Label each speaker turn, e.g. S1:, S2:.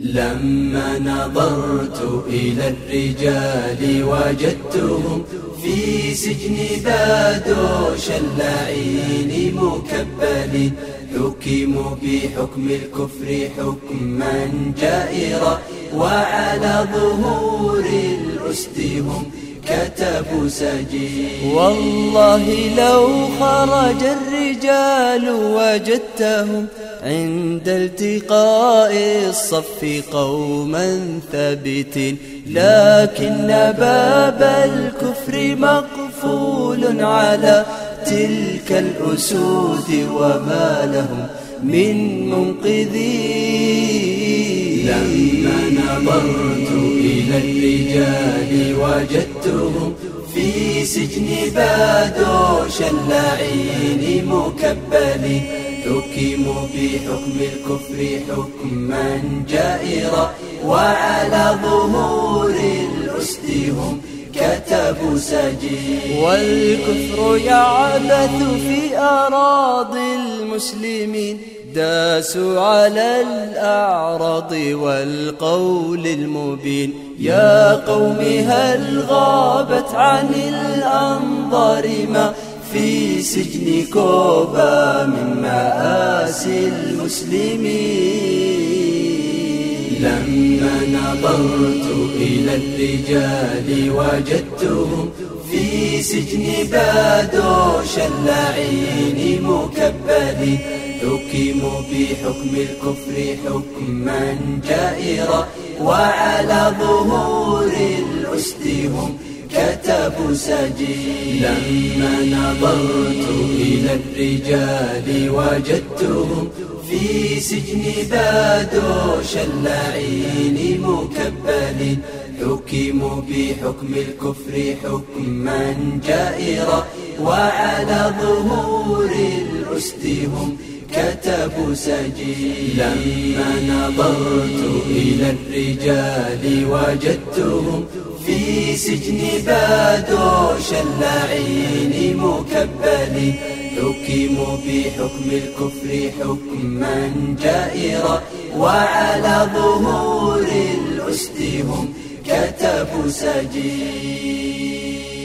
S1: لما نظرت إلى الرجال وجدتهم في سجن بادوش اللعين مكبلين حكموا بحكم الكفر حكما جائرا وعلى ظهور الأسد هم كتبوا سجين
S2: والله لو خرج الرجال وجدتهم عند التقاء الصف قوما ثابتين. لكن باب الكفر مقفول على تلك الأسود وما لهم من منقذين.
S1: لما نظرت إلى الرجال وجدتهم في سجن بادوش اللعين مكبلين حكموا بحكم الكفر حكما جائرا وعلى ظهور الأسد هم كتبوا سجين
S2: والكفر يعبث في أراضي المسلمين داسوا على الأعراض والقول المبين. يا قوم هل غابت عن الأنظار ما في سجن كوبا من مآسي المسلمين؟
S1: لما نظرت إلى الرجال وجدتهم في سجن بادوش اللعين مكبلين حكموا بحكم الكفر حكما جائرا. وعلى ظهور الأسد هم كتبوا سجين لما نظرت إلى الرجال وجدتهم في سجن بادوش اللعين مكبلين حكموا بحكم الكفر حكما جائرا وعلى ظهور الأسد هم كتبوا سجين لما نظرت إلى الرجال وجدتهم في سجن بادوش اللعين مكبلين حكموا بحكم الكفر حكما جائرا وعلى ظهور الأسد هم كتب سجين